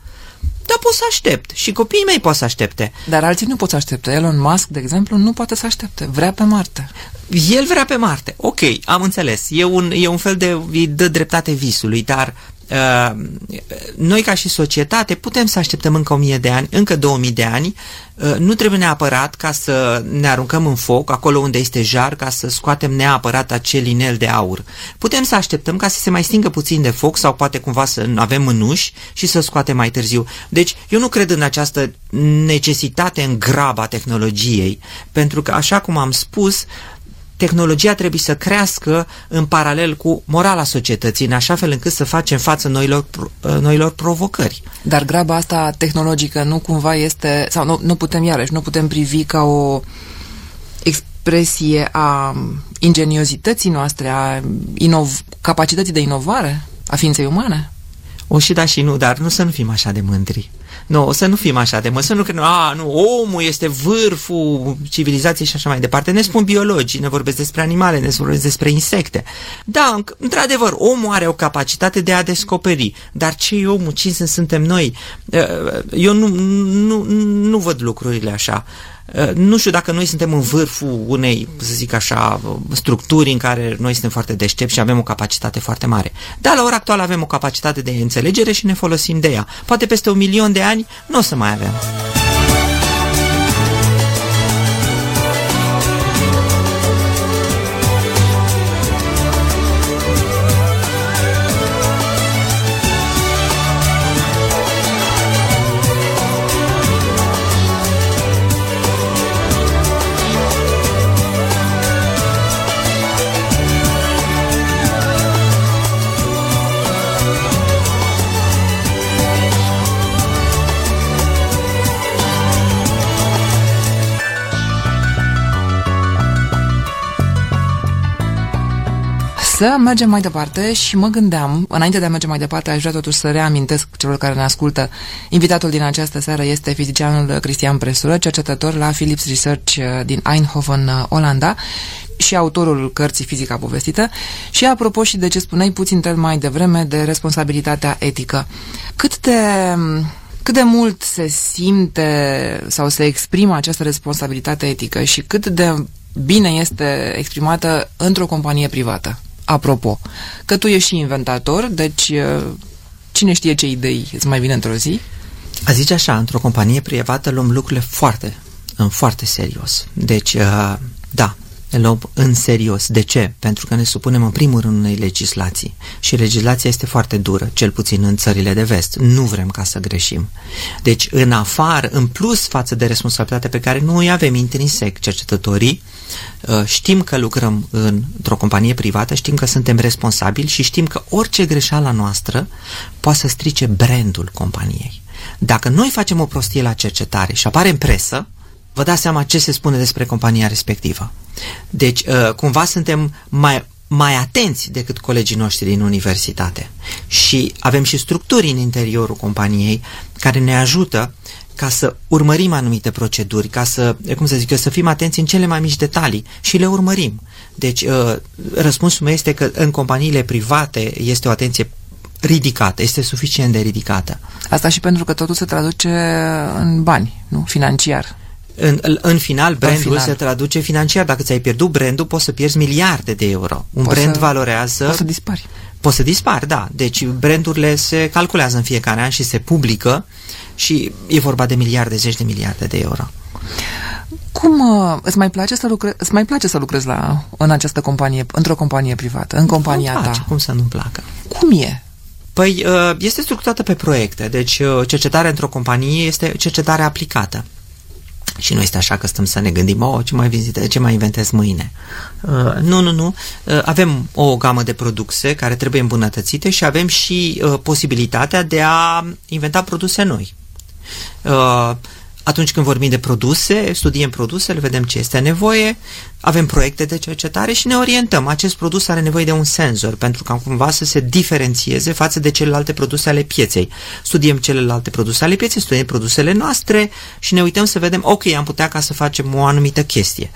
Da, pot să aștept. Și copiii mei pot să aștepte. Dar alții nu pot să aștepte. Elon Musk, de exemplu, nu poate să aștepte. Vrea pe Marte. El vrea pe Marte. Ok, am înțeles. E un, e un fel de... îi dă dreptate visului, dar Uh, noi ca și societate putem să așteptăm încă 1000 de ani, încă 2000 de ani, uh, nu trebuie neapărat ca să ne aruncăm în foc acolo unde este jar ca să scoatem neapărat acel inel de aur. Putem să așteptăm ca să se mai stingă puțin de foc sau poate cumva să avem mânuși și să scoatem mai târziu. Deci eu nu cred în această necesitate în graba tehnologiei, pentru că așa cum am spus, tehnologia trebuie să crească în paralel cu morala societății, în așa fel încât să facem față noilor, uh, noilor provocări. Dar graba asta tehnologică nu cumva este, sau nu, nu putem iarăși, nu putem privi ca o expresie a ingeniozității noastre, a inov- capacității de inovare a ființei umane? O și da și nu, dar nu să nu fim așa de mândri. Nu, o să nu fim așa de mă, să nu credem, a, nu, omul este vârful civilizației și așa mai departe. Ne spun biologii, ne vorbesc despre animale, ne vorbesc despre insecte. Da, într-adevăr, omul are o capacitate de a descoperi, dar ce e omul, cine suntem noi? Eu nu, nu, nu văd lucrurile așa. Uh, nu știu dacă noi suntem în vârful unei, să zic așa, structuri în care noi suntem foarte deștepți și avem o capacitate foarte mare. Dar la ora actuală avem o capacitate de înțelegere și ne folosim de ea. Poate peste un milion de ani nu o să mai avem. Să mergem mai departe și mă gândeam, înainte de a merge mai departe, aș vrea totuși să reamintesc celor care ne ascultă. Invitatul din această seară este fizicianul Cristian Presură, cercetător la Philips Research uh, din Eindhoven, uh, Olanda și autorul cărții Fizica povestită și apropo și de ce spuneai puțin mai devreme de responsabilitatea etică. Cât de cât de mult se simte sau se exprimă această responsabilitate etică și cât de bine este exprimată într-o companie privată? Apropo, că tu ești și inventator, deci cine știe ce idei îți mai vine într-o zi? A zice așa, într-o companie privată luăm lucrurile foarte, în foarte serios. Deci, da, ne luăm în serios. De ce? Pentru că ne supunem în primul rând unei legislații și legislația este foarte dură, cel puțin în țările de vest. Nu vrem ca să greșim. Deci, în afară, în plus față de responsabilitatea pe care noi avem intrinsec cercetătorii, uh, știm că lucrăm într-o companie privată, știm că suntem responsabili și știm că orice greșeală noastră poate să strice brandul companiei. Dacă noi facem o prostie la cercetare și apare în presă, vă dați seama ce se spune despre compania respectivă. Deci, uh, cumva suntem mai, mai atenți decât colegii noștri din universitate. Și avem și structuri în interiorul companiei care ne ajută ca să urmărim anumite proceduri, ca să, cum să zic eu, să fim atenți în cele mai mici detalii și le urmărim. Deci, uh, răspunsul meu este că în companiile private este o atenție ridicată, este suficient de ridicată. Asta și pentru că totul se traduce în bani, nu? Financiar. În, în final, brandul în final. se traduce financiar. Dacă ți-ai pierdut brandul, poți să pierzi miliarde de euro. Un poți brand să, valorează... Poți să dispari. Poți să dispari, da. Deci brandurile se calculează în fiecare an și se publică și e vorba de miliarde, zeci de miliarde de euro. Cum uh, îți mai place să lucrezi, îți mai place să lucrezi la, în această companie, într-o companie privată, în compania place, ta? Cum să nu-mi placă? Cum e? Păi uh, este structurată pe proiecte, deci uh, cercetarea într-o companie este cercetare aplicată. Și nu este așa că stăm să ne gândim, oh, ce mai, vizite, ce mai inventez mâine. Uh, nu, nu, nu. Uh, avem o gamă de produse care trebuie îmbunătățite și avem și uh, posibilitatea de a inventa produse noi. Uh, atunci când vorbim de produse, studiem produsele, vedem ce este nevoie, avem proiecte de cercetare și ne orientăm. Acest produs are nevoie de un senzor pentru ca cumva să se diferențieze față de celelalte produse ale pieței. Studiem celelalte produse ale pieței, studiem produsele noastre și ne uităm să vedem, ok, am putea ca să facem o anumită chestie.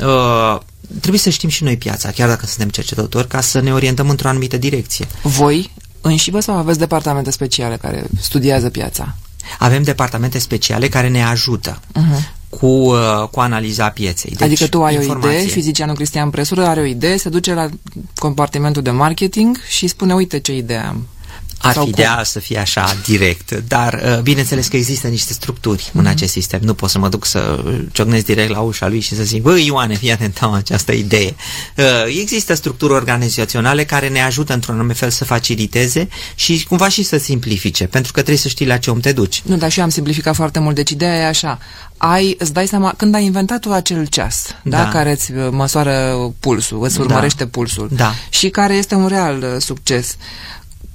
Uh, trebuie să știm și noi piața, chiar dacă suntem cercetători, ca să ne orientăm într-o anumită direcție. Voi înși vă sau aveți departamente speciale care studiază piața? Avem departamente speciale care ne ajută. Uh-huh cu, uh, cu analiza pieței. Deci, adică tu ai informație. o idee, fizicianul Cristian Presură are o idee, se duce la compartimentul de marketing și spune, uite ce idee am. Ar fi ideal să fie așa direct, dar uh, bineînțeles că există niște structuri mm-hmm. în mhm. acest sistem. Nu pot să mă duc să ciocnesc direct la ușa lui și să zic, băi Ioane, fii atent, am această idee. Uh, există structuri organizaționale care ne ajută într-un anume fel să faciliteze și cumva și să simplifice, pentru că trebuie să știi la ce om te duci. Nu, dar și eu am simplificat foarte mult, deci ideea e așa, ai, îți dai seama, când ai inventat tu acel ceas, da, da care îți măsoară pulsul, îți da. urmărește da. pulsul da. și care este un real uh, succes,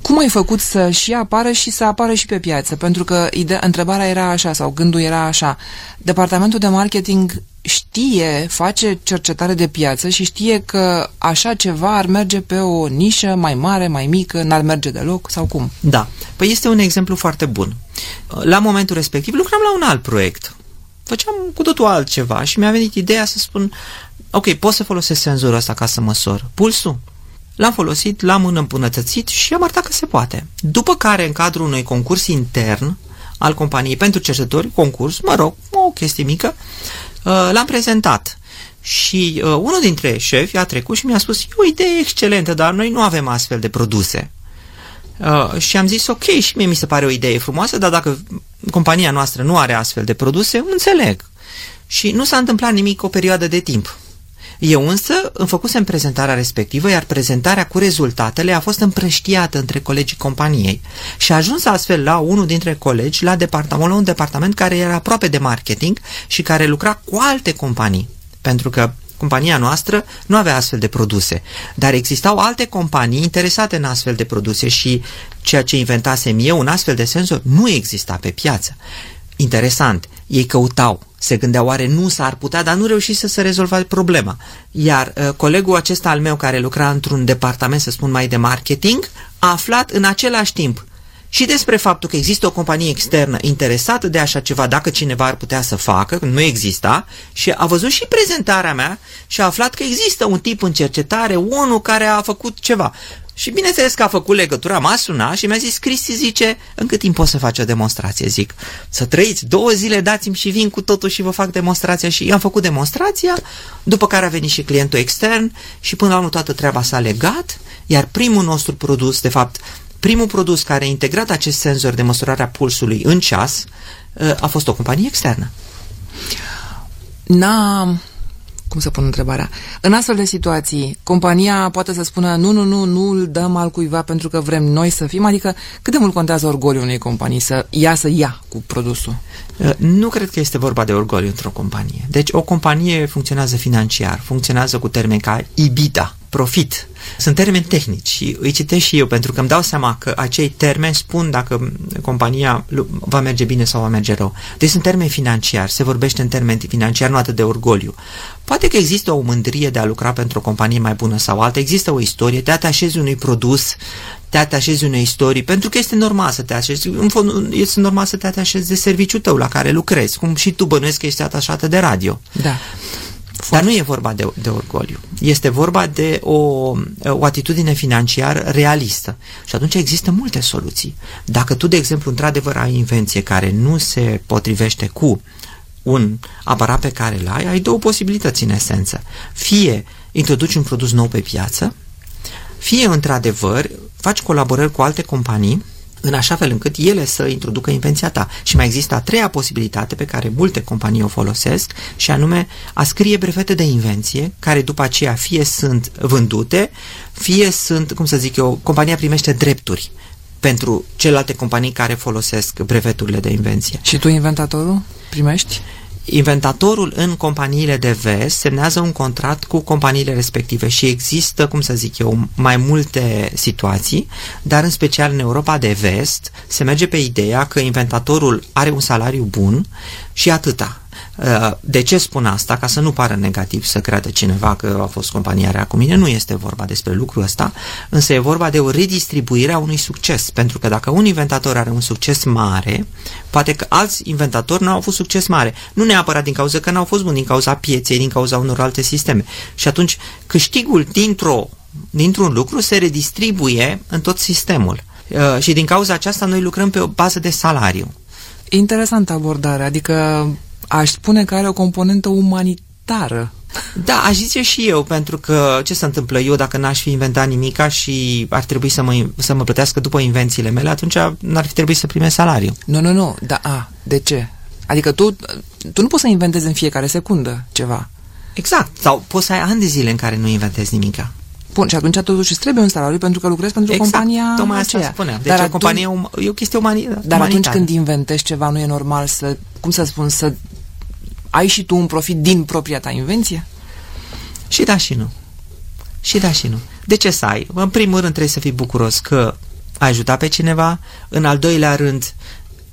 cum ai făcut să și apară și să apară și pe piață? Pentru că ide- întrebarea era așa sau gândul era așa. Departamentul de marketing știe, face cercetare de piață și știe că așa ceva ar merge pe o nișă mai mare, mai mică, n-ar merge deloc sau cum? Da. Păi este un exemplu foarte bun. La momentul respectiv lucram la un alt proiect. Făceam cu totul altceva și mi-a venit ideea să spun ok, pot să folosesc senzorul ăsta ca să măsor pulsul? L-am folosit, l-am îmbunătățit și am arătat că se poate. După care, în cadrul unui concurs intern al companiei pentru cercetători, concurs, mă rog, o chestie mică, uh, l-am prezentat. Și uh, unul dintre șefi a trecut și mi-a spus, e o idee excelentă, dar noi nu avem astfel de produse. Uh, și am zis, ok, și mie mi se pare o idee frumoasă, dar dacă compania noastră nu are astfel de produse, înțeleg. Și nu s-a întâmplat nimic o perioadă de timp. Eu însă îmi făcusem prezentarea respectivă, iar prezentarea cu rezultatele a fost împrăștiată între colegii companiei și a ajuns astfel la unul dintre colegi la departament, un departament care era aproape de marketing și care lucra cu alte companii. Pentru că compania noastră nu avea astfel de produse, dar existau alte companii interesate în astfel de produse și ceea ce inventasem eu, un astfel de senzor, nu exista pe piață. Interesant, ei căutau se gândea oare nu s-ar putea, dar nu reușise să rezolve problema. Iar uh, colegul acesta al meu care lucra într-un departament, să spun mai de marketing, a aflat în același timp și despre faptul că există o companie externă interesată de așa ceva, dacă cineva ar putea să facă, nu exista, și a văzut și prezentarea mea și a aflat că există un tip în cercetare, unul care a făcut ceva. Și bineînțeles că a făcut legătura, m-a sunat și mi-a zis, Cristi zice, în cât timp poți să faci o demonstrație? Zic, să trăiți două zile, dați-mi și vin cu totul și vă fac demonstrația. Și am făcut demonstrația, după care a venit și clientul extern și până la urmă toată treaba s-a legat, iar primul nostru produs, de fapt, primul produs care a integrat acest senzor de măsurare a pulsului în ceas, a fost o companie externă. N-a cum să pun întrebarea? În astfel de situații, compania poate să spună nu, nu, nu, nu îl dăm al cuiva pentru că vrem noi să fim? Adică cât de mult contează orgoliul unei companii să ia să ia cu produsul? Uh, nu cred că este vorba de orgoliu într-o companie. Deci o companie funcționează financiar, funcționează cu termeni ca IBITA, profit. Sunt termeni tehnici și îi citesc și eu pentru că îmi dau seama că acei termeni spun dacă compania va merge bine sau va merge rău. Deci sunt termeni financiari, se vorbește în termeni financiari, nu atât de orgoliu. Poate că există o mândrie de a lucra pentru o companie mai bună sau alta, există o istorie, te atașezi unui produs, te atașezi unei istorii, pentru că este normal să te atașezi, în fond, este normal să te atașezi de serviciul tău la care lucrezi, cum și tu bănuiesc că ești atașată de radio. Da. Dar nu e vorba de, de orgoliu. Este vorba de o, o atitudine financiară realistă. Și atunci există multe soluții. Dacă tu, de exemplu, într-adevăr ai invenție care nu se potrivește cu un aparat pe care îl ai, ai două posibilități în esență. Fie introduci un produs nou pe piață, fie într-adevăr faci colaborări cu alte companii în așa fel încât ele să introducă invenția ta. Și mai există a treia posibilitate pe care multe companii o folosesc și anume a scrie brevete de invenție care după aceea fie sunt vândute, fie sunt, cum să zic eu, compania primește drepturi pentru celelalte companii care folosesc breveturile de invenție. Și tu, inventatorul, primești? Inventatorul în companiile de vest semnează un contract cu companiile respective și există, cum să zic eu, mai multe situații, dar în special în Europa de vest se merge pe ideea că inventatorul are un salariu bun și atâta. Uh, de ce spun asta? Ca să nu pară negativ să creadă cineva că a fost compania rea cu mine, nu este vorba despre lucrul ăsta, însă e vorba de o redistribuire a unui succes, pentru că dacă un inventator are un succes mare, poate că alți inventatori nu au avut succes mare, nu neapărat din cauza că n-au fost buni, din cauza pieței, din cauza unor alte sisteme. Și atunci câștigul dintr-o, dintr-un lucru se redistribuie în tot sistemul. Uh, și din cauza aceasta noi lucrăm pe o bază de salariu. Interesantă abordare, adică aș spune că are o componentă umanitară. Da, aș zice și eu, pentru că ce se întâmplă eu dacă n-aș fi inventat nimica și ar trebui să mă, să mă plătească după invențiile mele, atunci n-ar fi trebuit să primesc salariu. Nu, nu, nu, da, a, de ce? Adică tu, tu nu poți să inventezi în fiecare secundă ceva. Exact, sau poți să ai ani de zile în care nu inventezi nimica. Bun, și atunci totuși îți trebuie un salariu pentru că lucrezi pentru exact, compania tocmai asta aceea. spuneam. Deci dar o atunci, companie um, e o chestie umani, Dar umanitară. atunci când inventezi ceva, nu e normal să, cum să spun, să ai și tu un profit din propria ta invenție? Și da și nu. Și da și nu. De ce să ai? În primul rând trebuie să fii bucuros că ai ajutat pe cineva, în al doilea rând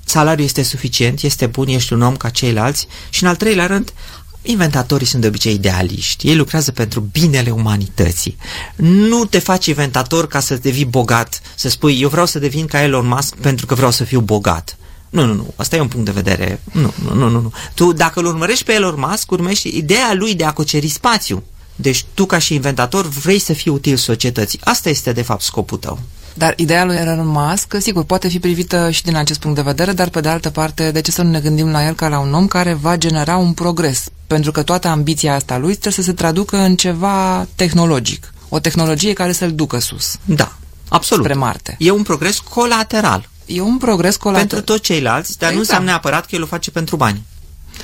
salariul este suficient, este bun, ești un om ca ceilalți și în al treilea rând Inventatorii sunt de obicei idealiști. Ei lucrează pentru binele umanității. Nu te faci inventator ca să devii bogat, să spui eu vreau să devin ca Elon Musk pentru că vreau să fiu bogat. Nu, nu, nu. Asta e un punct de vedere. Nu, nu, nu, nu. nu. Tu, dacă îl urmărești pe Elon Musk, urmești ideea lui de a cuceri spațiu. Deci tu, ca și inventator, vrei să fii util societății. Asta este, de fapt, scopul tău. Dar ideea lui Elon Musk, sigur, poate fi privită și din acest punct de vedere, dar pe de altă parte, de ce să nu ne gândim la el ca la un om care va genera un progres? Pentru că toată ambiția asta lui trebuie să se traducă în ceva tehnologic. O tehnologie care să-l ducă sus. Da, absolut. Spre Marte. E un progres colateral. E un progres colateral. Pentru toți ceilalți, dar exact. nu înseamnă neapărat că el o face pentru bani.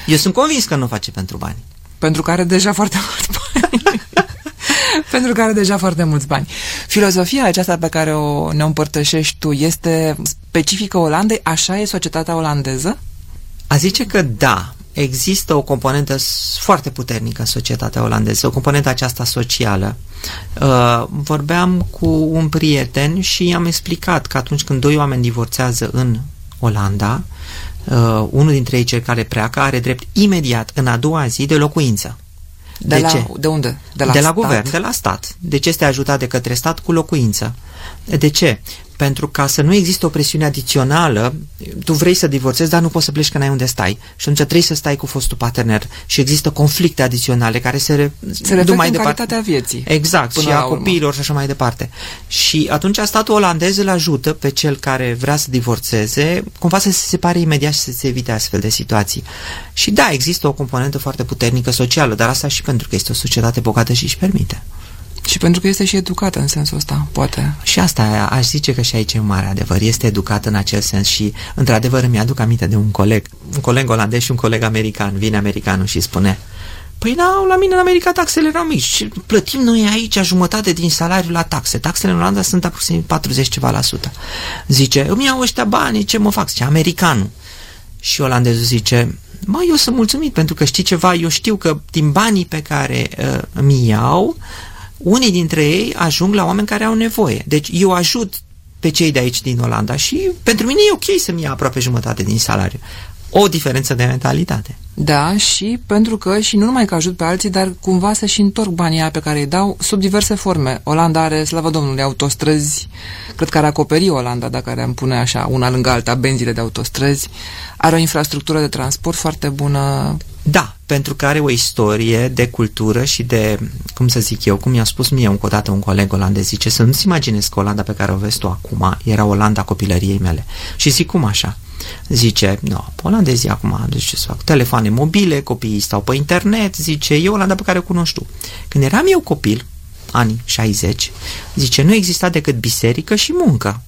Eu sunt convins că nu o face pentru bani. Pentru că are deja foarte mulți bani. pentru că are deja foarte mulți bani. Filozofia aceasta pe care o ne împărtășești tu este specifică Olandei? Așa e societatea olandeză? A zice că da. Există o componentă foarte puternică în societatea olandeză, o componentă aceasta socială. Uh, vorbeam cu un prieten și i-am explicat că atunci când doi oameni divorțează în Olanda, uh, unul dintre ei, cel care pleacă, are drept imediat în a doua zi de locuință. De, de la, ce? De unde? De la, de la guvern, de la stat. Deci este ajutat de către stat cu locuință. De ce? Pentru ca să nu există o presiune adițională, tu vrei să divorțezi, dar nu poți să pleci că n-ai unde stai. Și atunci trebuie să stai cu fostul partener și există conflicte adiționale care se, re... se reflectă mai în departe. calitatea vieții. Exact, și a copiilor și așa mai departe. Și atunci statul olandez îl ajută pe cel care vrea să divorțeze, cumva să se separe imediat și să se evite astfel de situații. Și da, există o componentă foarte puternică socială, dar asta și pentru că este o societate bogată și își permite. Și pentru că este și educată în sensul ăsta, poate. Și asta aș zice că și aici e un mare adevăr. Este educată în acel sens și, într-adevăr, îmi aduc aminte de un coleg, un coleg olandez și un coleg american. Vine americanul și spune, Păi da, la mine în America taxele erau mici și plătim noi aici jumătate din salariul la taxe. Taxele în Olanda sunt aproximativ 40 ceva la sută. Zice, îmi iau ăștia bani, ce mă fac? Zice, americanul. Și olandezul zice, mă, eu sunt mulțumit pentru că știi ceva, eu știu că din banii pe care uh, mi iau, unii dintre ei ajung la oameni care au nevoie. Deci eu ajut pe cei de aici din Olanda și pentru mine e ok să-mi ia aproape jumătate din salariu. O diferență de mentalitate. Da, și pentru că, și nu numai că ajut pe alții, dar cumva să și întorc banii pe care îi dau sub diverse forme. Olanda are, slavă Domnului, autostrăzi, cred că ar acoperi Olanda dacă ar pune așa, una lângă alta, benzile de autostrăzi, are o infrastructură de transport foarte bună. Da, pentru că are o istorie de cultură și de, cum să zic eu, cum mi-a spus mie încă o dată un coleg olandez, zice, să nu-ți imaginezi că Olanda pe care o vezi tu acum era Olanda copilăriei mele. Și zic, cum așa? Zice, nu, no, olandezii acum, deci ce să fac, telefoane mobile, copiii stau pe internet, zice, e Olanda pe care o cunoști tu. Când eram eu copil, anii 60, zice, nu exista decât biserică și muncă.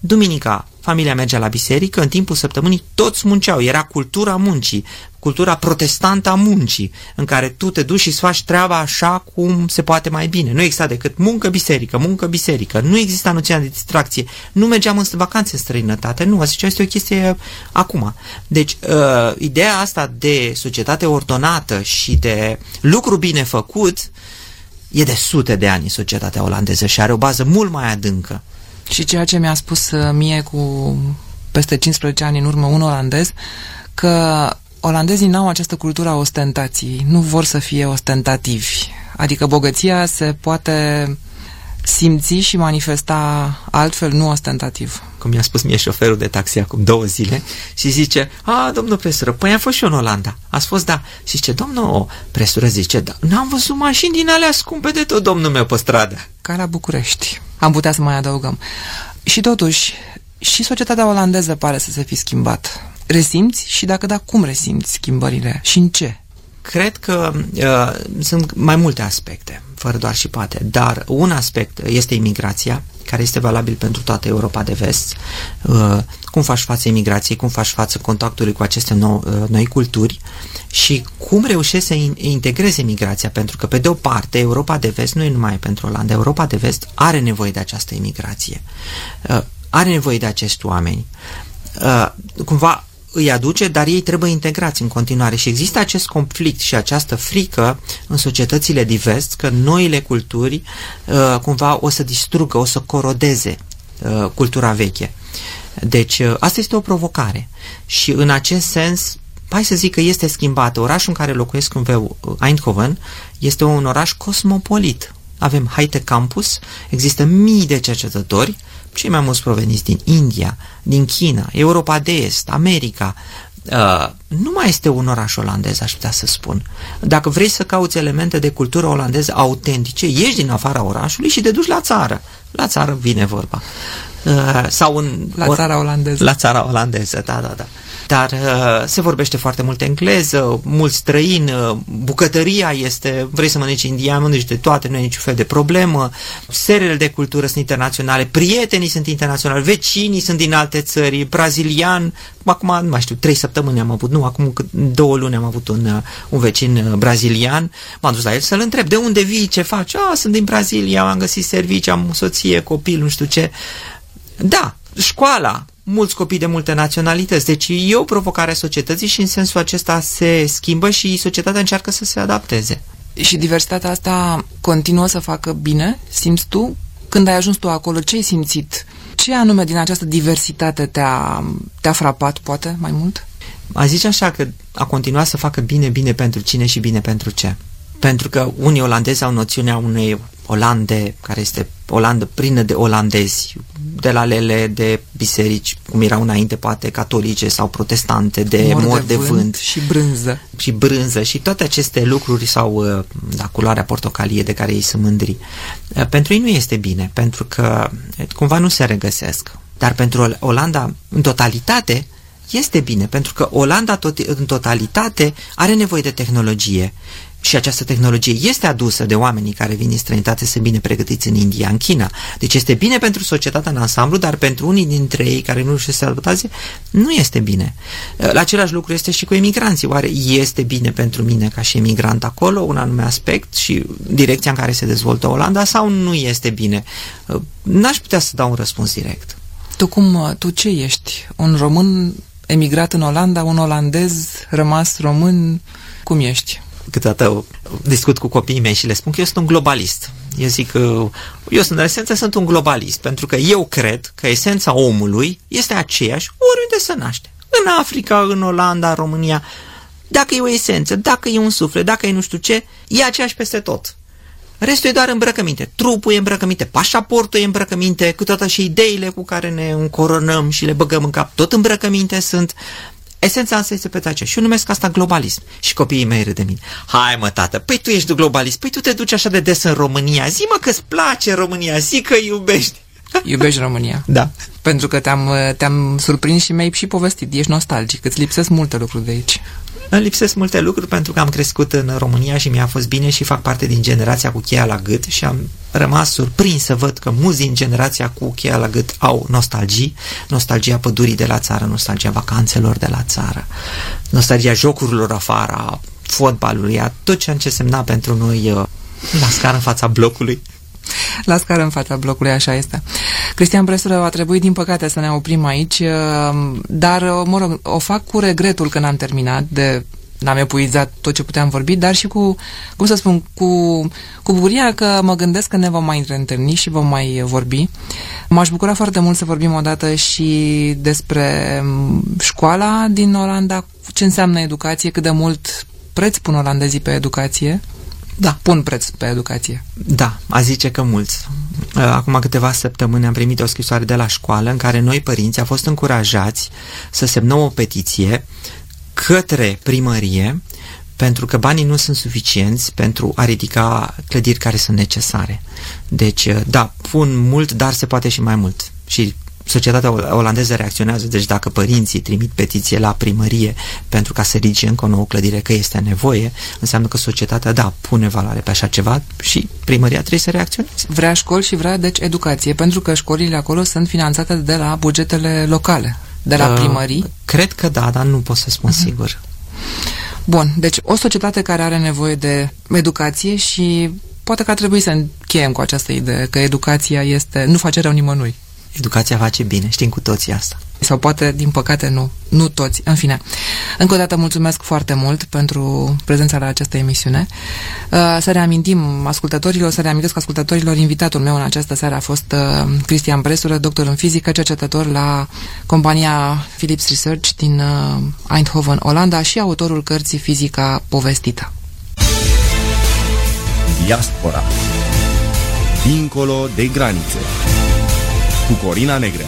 Duminica, familia mergea la biserică, în timpul săptămânii toți munceau, era cultura muncii, cultura protestantă a muncii, în care tu te duci și îți faci treaba așa cum se poate mai bine. Nu exista decât muncă, biserică, muncă, biserică. Nu exista noțiunea de distracție. Nu mergeam în vacanțe în străinătate. Nu, zice, este o chestie acum. Deci, uh, ideea asta de societate ordonată și de lucru bine făcut e de sute de ani în societatea olandeză și are o bază mult mai adâncă. Și ceea ce mi-a spus uh, mie cu peste 15 ani în urmă un olandez, că olandezii n-au această cultură a ostentației, nu vor să fie ostentativi. Adică bogăția se poate simți și manifesta altfel, nu ostentativ. Cum mi-a spus mie șoferul de taxi acum două zile și zice, a, domnul presură, păi am fost și eu în Olanda. A fost da. Și zice, domnul presură, zice, da, n-am văzut mașini din alea scumpe de tot, domnul meu, pe stradă. Ca la București. Am putea să mai adăugăm. Și totuși, și societatea olandeză pare să se fi schimbat. Resimți și dacă da, cum resimți schimbările și în ce? Cred că uh, sunt mai multe aspecte, fără doar și poate, dar un aspect este imigrația, care este valabil pentru toată Europa de vest. Uh, cum faci față imigrației, cum faci față contactului cu aceste nou, uh, noi culturi și cum reușești să integreze migrația, pentru că, pe de o parte, Europa de vest nu e numai pentru Olanda, Europa de vest are nevoie de această imigrație, uh, are nevoie de acești oameni. Uh, cumva îi aduce, dar ei trebuie integrați în continuare și există acest conflict și această frică în societățile divers că noile culturi uh, cumva o să distrugă, o să corodeze uh, cultura veche. Deci uh, asta este o provocare și în acest sens hai să zic că este schimbată. Orașul în care locuiesc în veu, Eindhoven, este un oraș cosmopolit. Avem high-tech campus, există mii de cercetători, cei mai mulți proveniți din India, din China, Europa de Est, America, Uh, nu mai este un oraș olandez, aș putea să spun. Dacă vrei să cauți elemente de cultură olandeză autentice, ieși din afara orașului și te duci la țară. La țară vine vorba. Uh, sau în, la țara olandeză. La țara olandeză, da, da, da dar uh, se vorbește foarte mult engleză, mulți străini, uh, bucătăria este, vrei să mănânci indian, mănânci de toate, nu e niciun fel de problemă, serele de cultură sunt internaționale, prietenii sunt internaționali, vecinii sunt din alte țări, brazilian, acum nu mai știu, trei săptămâni am avut, nu, acum două luni am avut un, uh, un vecin uh, brazilian, m-am dus la el să-l întreb, de unde vii, ce faci? Ah, sunt din Brazilia, am găsit servicii, am soție, copil, nu știu ce. Da, școala, mulți copii de multe naționalități. Deci e o provocare a societății și în sensul acesta se schimbă și societatea încearcă să se adapteze. Și diversitatea asta continuă să facă bine, simți tu? Când ai ajuns tu acolo, ce ai simțit? Ce anume din această diversitate te-a, te-a frapat, poate, mai mult? A zice așa că a continuat să facă bine, bine pentru cine și bine pentru ce. Pentru că unii olandezi au noțiunea unei Olande, care este Olandă plină de olandezi, de la lele de biserici, cum erau înainte, poate catolice sau protestante, de mor, mor de, de vânt, vânt. Și brânză. Și brânză. Și toate aceste lucruri sau uh, da, culoarea portocalie de care ei sunt mândri. Uh, pentru ei nu este bine, pentru că uh, cumva nu se regăsesc. Dar pentru Olanda, în totalitate, este bine, pentru că Olanda tot, în totalitate are nevoie de tehnologie și această tehnologie este adusă de oamenii care vin din străinătate să bine pregătiți în India, în China. Deci este bine pentru societatea în ansamblu, dar pentru unii dintre ei care nu își se adaptează, nu este bine. La același lucru este și cu emigranții. Oare este bine pentru mine ca și emigrant acolo, un anume aspect și direcția în care se dezvoltă Olanda sau nu este bine? N-aș putea să dau un răspuns direct. Tu cum, tu ce ești? Un român emigrat în Olanda, un olandez rămas român? Cum ești? Câteodată discut cu copiii mei și le spun că eu sunt un globalist. Eu zic că eu sunt în esență sunt un globalist, pentru că eu cred că esența omului este aceeași oriunde se naște. În Africa, în Olanda, în România, dacă e o esență, dacă e un suflet, dacă e nu știu ce, e aceeași peste tot. Restul e doar îmbrăcăminte. Trupul e îmbrăcăminte, pașaportul e îmbrăcăminte, câteodată și ideile cu care ne încoronăm și le băgăm în cap, tot îmbrăcăminte sunt. Esența asta este pe aceea. Și eu numesc asta globalism. Și copiii mei râd de mine. Hai mă, tată, păi tu ești globalist, păi tu te duci așa de des în România. Zi mă că-ți place România, zi că iubești. Iubești România. Da. Pentru că te-am, te-am surprins și mi-ai și povestit. Ești nostalgic, îți lipsesc multe lucruri de aici. Îmi lipsesc multe lucruri pentru că am crescut în România și mi-a fost bine și fac parte din generația cu cheia la gât și am rămas surprins să văd că mulți din generația cu cheia la gât au nostalgii, nostalgia pădurii de la țară, nostalgia vacanțelor de la țară, nostalgia jocurilor afară, fotbalului, a tot ce a însemna pentru noi uh, la scară în fața blocului. La scară în fața blocului, așa este. Cristian Presură, a trebuit din păcate să ne oprim aici, uh, dar, uh, mă rog, o fac cu regretul când am terminat de n-am epuizat tot ce puteam vorbi, dar și cu, cum să spun, cu, cu bucuria că mă gândesc că ne vom mai întâlni și vom mai vorbi. M-aș bucura foarte mult să vorbim odată și despre mm, școala din Olanda, ce înseamnă educație, cât de mult preț pun olandezii pe educație. Da. Pun preț pe educație. Da, a zice că mulți. Acum câteva săptămâni am primit o scrisoare de la școală în care noi părinți am fost încurajați să semnăm o petiție către primărie pentru că banii nu sunt suficienți pentru a ridica clădiri care sunt necesare. Deci, da, pun mult, dar se poate și mai mult. Și societatea olandeză reacționează, deci dacă părinții trimit petiție la primărie pentru ca să ridice încă o nouă clădire că este nevoie, înseamnă că societatea, da, pune valoare pe așa ceva și primăria trebuie să reacționeze. Vrea școli și vrea, deci, educație, pentru că școlile acolo sunt finanțate de la bugetele locale, de la uh, primării. Cred că da, dar nu pot să spun uh mhm. -huh. sigur. Bun, deci o societate care are nevoie de educație și poate că ar trebui să încheiem cu această idee că educația este, nu face rău nimănui. Educația face bine, știm cu toții asta. Sau poate, din păcate, nu. Nu toți. În fine. Încă o dată mulțumesc foarte mult pentru prezența la această emisiune. Uh, să reamintim ascultătorilor, să reamintesc ascultătorilor, invitatul meu în această seară a fost uh, Cristian Presură, doctor în fizică, cercetător la compania Philips Research din uh, Eindhoven, Olanda și autorul cărții Fizica povestită. Diaspora. Dincolo de granițe cu Corina Negrea.